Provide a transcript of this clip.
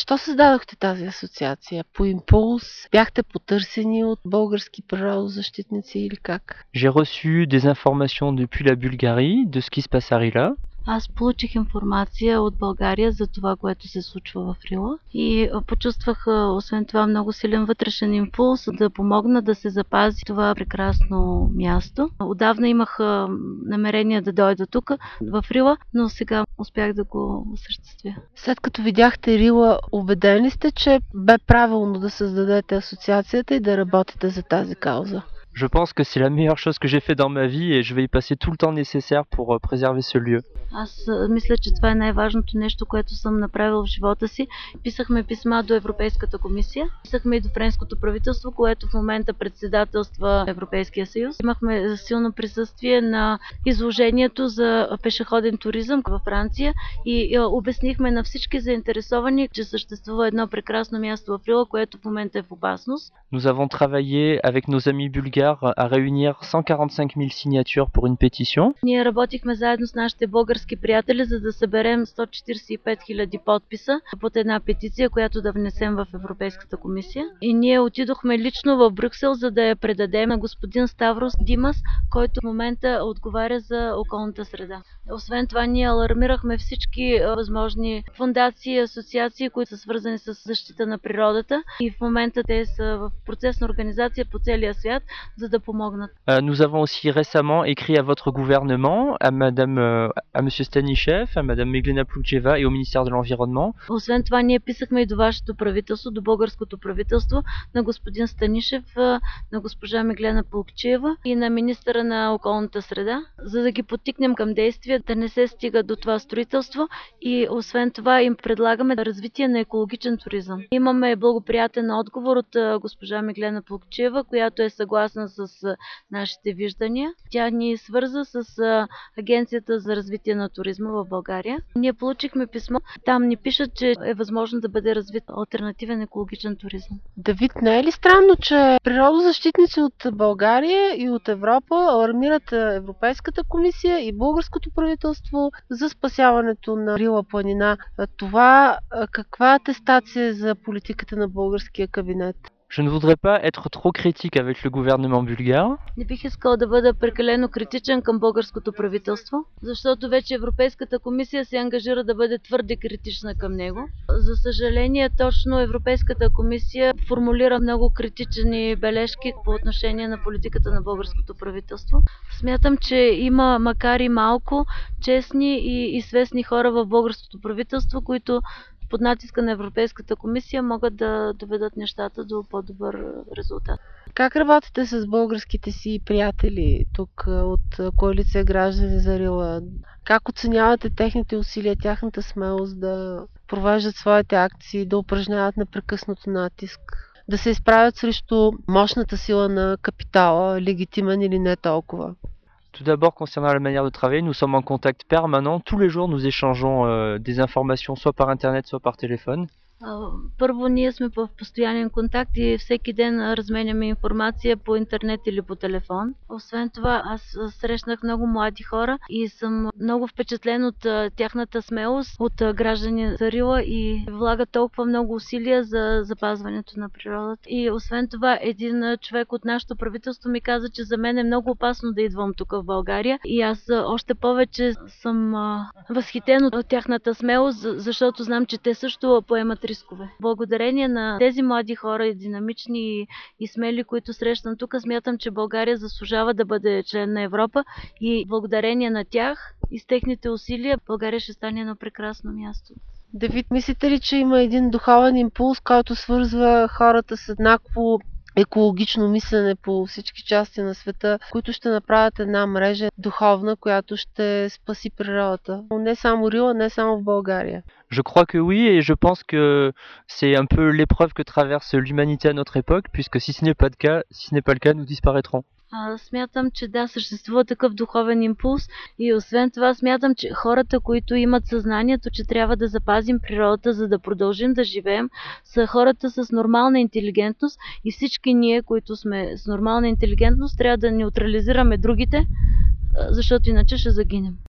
Защо създадохте тази асоциация? По импулс? Бяхте потърсени от български природозащитници или как? J'ai reçu des informations depuis la Bulgarie de ce qui se passe à Rila. Аз получих информация от България за това, което се случва в Рила и почувствах, освен това, много силен вътрешен импулс да помогна да се запази това прекрасно място. Отдавна имах намерение да дойда тук, в Рила, но сега успях да го осъществя. След като видяхте Рила, убедени сте, че бе правилно да създадете асоциацията и да работите за тази кауза? Je pense que c'est la meilleure chose que j'ai fait dans ma vie et je vais y passer tout le temps nécessaire pour préserver ce lieu. Аз мисля, че това е най-важното нещо, което съм направил в живота си. Писахме писма до Европейската комисия, писахме и до френското правителство, което в момента председателства Европейския съюз. Имахме силно присъствие на изложението за пешеходен туризъм във Франция и обяснихме на всички заинтересовани, че съществува едно прекрасно място в Рила, което в момента е в опасност. Nous avons travaillé avec nos amis bulgares à réunir 145 000 signatures pour une pétition. Ние работихме заедно с нашите български приятели, за да съберем 145 000 подписа под една петиция, която да внесем в Европейската комисия. И ние отидохме лично в Брюксел, за да я предадем на господин Ставрос Димас, който в момента отговаря за околната среда. Освен това, ние алармирахме всички възможни фундации асоциации, които са свързани с защита на природата и в момента те са в процес на организация по целия свят, за да помогнат. Nous avons aussi récemment écrit à votre gouvernement, à madame, à monsieur Stanishev, à madame Meglena Plukcheva et au ministère de l'Environnement. Освен това, ние писахме и до вашето правителство, до българското правителство, на господин Станишев, на госпожа Меглена Плукчева и на министъра на околната среда, за да ги потикнем към действия, да не се стига до това строителство и освен това им предлагаме развитие на екологичен туризъм. Имаме благоприятен отговор от госпожа Меглена Плукчева, която е съгласна с нашите виждания. Тя ни свърза с Агенцията за развитие на туризма в България. Ние получихме писмо. Там ни пишат, че е възможно да бъде развит альтернативен екологичен туризъм. Давид, не е ли странно, че природозащитници от България и от Европа алармират Европейската комисия и българското правителство за спасяването на Рила планина? Това каква атестация за политиката на българския кабинет? Je ne voudrais pas être trop critique avec le gouvernement bulgare. Не бих искал да бъда прекалено критичен към българското правителство, защото вече Европейската комисия се ангажира да бъде твърде критична към него. За съжаление, точно Европейската комисия формулира много критични бележки по отношение на политиката на българското правителство. Смятам, че има, макар и малко, честни и, и свестни хора в българското правителство, които под натиска на Европейската комисия могат да доведат нещата до по-добър резултат. Как работите с българските си приятели тук от коалиция Граждани за Рила? Как оценявате техните усилия, тяхната смелост да провеждат своите акции, да упражняват непрекъснато натиск? да се изправят срещу мощната сила на капитала, легитимен или не толкова? Tout d'abord, concernant la manière de travailler, nous sommes en contact permanent. Tous les jours, nous échangeons euh, des informations soit par Internet, soit par téléphone. Първо, ние сме в постоянен контакт и всеки ден разменяме информация по интернет или по телефон. Освен това, аз срещнах много млади хора и съм много впечатлен от тяхната смелост, от граждани за Рила и влагат толкова много усилия за запазването на природата. И освен това, един човек от нашето правителство ми каза, че за мен е много опасно да идвам тук в България и аз още повече съм възхитен от тяхната смелост, защото знам, че те също поемат рискове. Благодарение на тези млади хора, динамични и смели, които срещам тук, смятам, че България заслужава да бъде член на Европа и благодарение на тях и с техните усилия България ще стане едно прекрасно място. Давид, мислите ли, че има един духовен импулс, който свързва хората с еднакво екологично мислене по всички части на света, които ще направят една мрежа духовна, която ще спаси природата. Не само Рила, не само в България. Je crois que oui, et je pense que c'est un peu l'épreuve que traverse l'humanité à notre époque, puisque si ce n'est pas le cas, si ce n'est pas le cas, nous disparaîtrons. А, смятам, че да, съществува такъв духовен импулс и освен това смятам, че хората, които имат съзнанието, че трябва да запазим природата, за да продължим да живеем, са хората с нормална интелигентност и всички ние, които сме с нормална интелигентност, трябва да неутрализираме другите, защото иначе ще загинем.